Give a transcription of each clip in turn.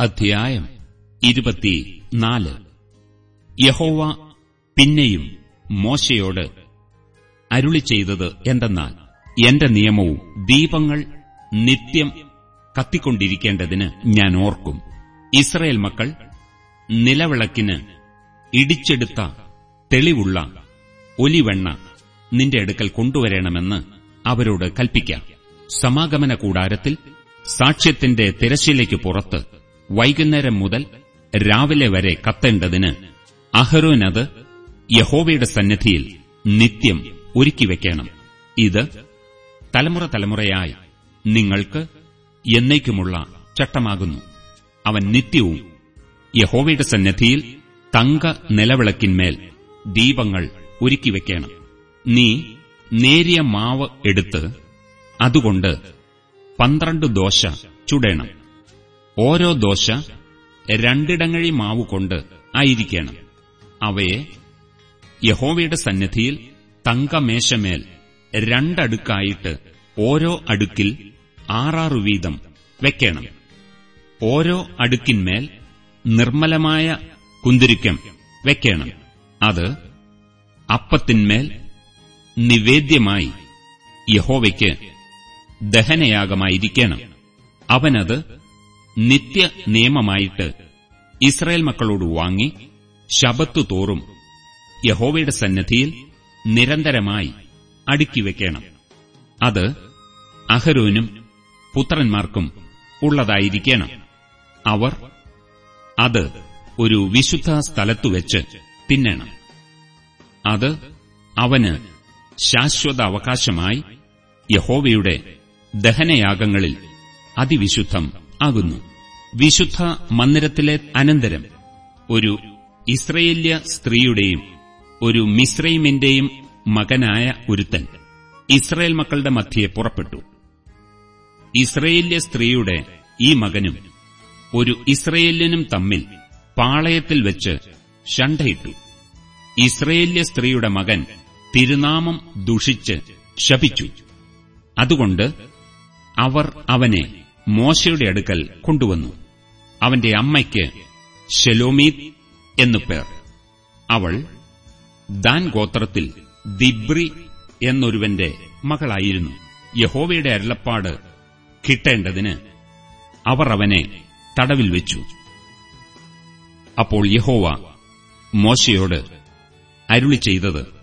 അധ്യായം ഇരുപത്തിനാല്. യഹോവ പിന്നെയും മോശയോട് അരുളി ചെയ്തത് എന്തെന്നാൽ എന്റെ നിയമവും ദീപങ്ങൾ നിത്യം കത്തിക്കൊണ്ടിരിക്കേണ്ടതിന് ഞാൻ ഓർക്കും. ഇസ്രയേൽ മക്കൾ നിലവിളക്കിന് ഇടിച്ചെടുത്ത തെളിവുള്ള ഒലിവെണ്ണ നിന്റെ അടുക്കൽ കൊണ്ടുവരണമെന്ന് അവരോട് കൽപ്പിക്കാം. സമാഗമന കൂടാരത്തിൽ സാക്ഷ്യത്തിന്റെ തിരശ്ശീലയ്ക്ക് പുറത്ത് വൈകുന്നേരം മുതൽ രാവിലെ വരെ കത്തേണ്ടതിന് അഹരോനത് യഹോവയുടെ സന്നിധിയിൽ നിത്യം ഒരുക്കിവെക്കണം ഇത് തലമുറ തലമുറയായി നിങ്ങൾക്ക് എന്നേക്കുമുള്ള ചട്ടമാകുന്നു. അവൻ നിത്യവും യഹോവയുടെ സന്നിധിയിൽ തങ്ക നിലവിളക്കിന്മേൽ ദീപങ്ങൾ ഒരുക്കിവെക്കണം നീ നേരിയ മാവ് എടുത്ത് അതുകൊണ്ട് പന്ത്രണ്ട് ദോശ ചുടേണം. ഓരോ ദോശ രണ്ടിടങ്ങഴി മാവ് കൊണ്ട് ആയിരിക്കണം. അവയെ യഹോവയുടെ സന്നിധിയിൽ തങ്കമേശമേൽ രണ്ടടുക്കായിട്ട് ഓരോ അടുക്കിൽ ആറാറു വീതം വെക്കണം. ഓരോ അടുക്കിന്മേൽ നിർമ്മലമായ കുന്തിരിക്കം വെക്കണം. അത് അപ്പത്തിന്മേൽ നിവേദ്യമായി യഹോവയ്ക്ക് ദഹനയാഗമായിരിക്കണം. അവനത് നിത്യ നിയമമായിട്ട് ഇസ്രായേൽ മക്കളോട് വാങ്ങി ശബത്തു തോറും യഹോവയുടെ സന്നദ്ധിയിൽ നിരന്തരമായി അടുക്കിവെക്കണം അത് അഹരോനും പുത്രന്മാർക്കും ഉള്ളതായിരിക്കണം. അവർ അത് ഒരു വിശുദ്ധ സ്ഥലത്തുവെച്ച് തിന്നണം. അത് അവന് ശാശ്വത അവകാശമായി യഹോവയുടെ ദഹനയാഗങ്ങളിൽ അതിവിശുദ്ധം ആകുന്നു. വിശുദ്ധ മന്ദിരത്തിലെ അനന്തരം ഒരു ഇസ്രയേല്യ സ്ത്രീയുടെയും ഒരു മിശ്രൈമിന്റെയും മകനായ ഒരുത്തൻ ഇസ്രയേൽ മക്കളുടെ മധ്യയെ പുറപ്പെട്ടു. ഇസ്രയേല്യ സ്ത്രീയുടെ ഈ മകനും ഒരു ഇസ്രയേല്യനും തമ്മിൽ പാളയത്തിൽ വെച്ച് ഷണ്ടയിട്ടു ഇസ്രയേല്യ സ്ത്രീയുടെ മകൻ തിരുനാമം ദുഷിച്ച് ശപിച്ചു. അതുകൊണ്ട് അവർ അവനെ മോശയുടെ അടുക്കൽ കൊണ്ടുവന്നു. അവന്റെ അമ്മയ്ക്ക് ഷെലോമീത് എന്നു പേർ. അവൾ ദാൻ ഗോത്രത്തിൽ ദിബ്രി എന്നൊരുവന്റെ മകളായിരുന്നു. യഹോവയുടെ അരുളപ്പാട് കിട്ടേണ്ടതിന് അവർ അവനെ തടവിൽ വെച്ചു. അപ്പോൾ യഹോവ മോശയോട് അരുളി ചെയ്തത്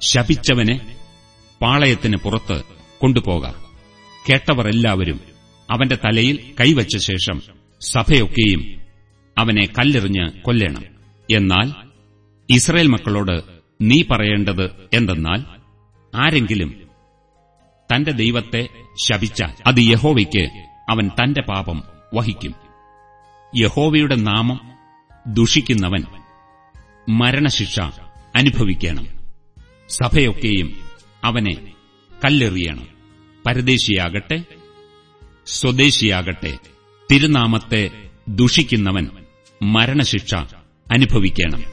ശപിച്ചവനെ പാളയത്തിന് പുറത്ത് കൊണ്ടുപോക. കേട്ടവർ എല്ലാവരും അവന്റെ തലയിൽ കൈവച്ച ശേഷം സഭയൊക്കെയും അവനെ കല്ലെറിഞ്ഞ് കൊല്ലണം. എന്നാൽ ഇസ്രയേൽ മക്കളോട് നീ പറയേണ്ടത് എന്തെന്നാൽ ആരെങ്കിലും തന്റെ ദൈവത്തെ ശപിച്ചാൽ അത് യഹോവയ്ക്ക് അവൻ തന്റെ പാപം വഹിക്കും. യഹോവയുടെ നാമം ദുഷിക്കുന്നവൻ മരണശിക്ഷ അനുഭവിക്കണം. സഭയൊക്കെയും അവനെ കല്ലെറിയണം. പരദേശിയാകട്ടെ സ്വദേശിയാകട്ടെ. തിരുനാമത്തെ ദുഷിക്കുന്നവൻ മരണശിക്ഷ അനുഭവിക്കണം.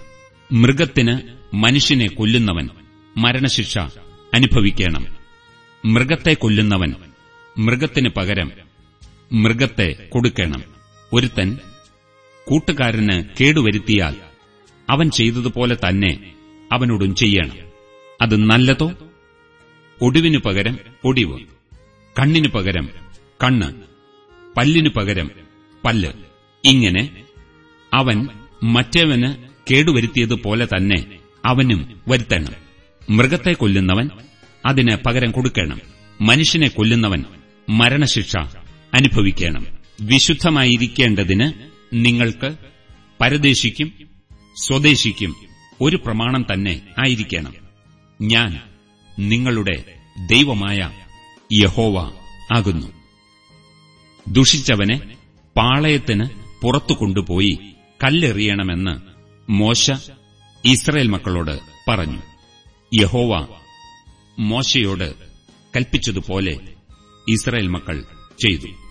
മൃഗത്തിന് മനുഷ്യനെ കൊല്ലുന്നവൻ മരണശിക്ഷ അനുഭവിക്കണം. മൃഗത്തെ കൊല്ലുന്നവൻ മൃഗത്തിന് പകരം മൃഗത്തെ കൊടുക്കണം. ഒരുത്തൻ കൂട്ടുകാരന് കേടുവരുത്തിയാൽ അവൻ ചെയ്തതുപോലെ തന്നെ അവനോടും ചെയ്യണം. അത് നല്ലതോ? ഒടിവിനു പകരം ഒടിവ്. കണ്ണിനു പകരം കണ്ണ് പല്ലിനു പകരം പല്ല്. ഇങ്ങനെ അവൻ മറ്റേവന് കേടുവരുത്തിയതുപോലെ തന്നെ അവനും വരുത്തണം. മൃഗത്തെ കൊല്ലുന്നവൻ അതിന് പകരം കൊടുക്കണം. മനുഷ്യനെ കൊല്ലുന്നവൻ മരണശിക്ഷ അനുഭവിക്കണം. വിശുദ്ധമായിരിക്കേണ്ടതിന് നിങ്ങൾക്ക് പരദേശിക്കും സ്വദേശിക്കും ഒരു പ്രമാണം തന്നെ ആയിരിക്കണം. ഞാൻ നിങ്ങളുടെ ദൈവമായ യഹോവ ആകുന്നു. ദുഷിച്ചവനെ പാളയത്തിന് പുറത്തു കൊണ്ടുപോയി കല്ലെറിയണമെന്ന് മോശ ഇസ്രയേൽ മക്കളോട് പറഞ്ഞു. യഹോവ മോശയോട് കൽപ്പിച്ചതുപോലെ ഇസ്രയേൽ മക്കൾ ചെയ്തു.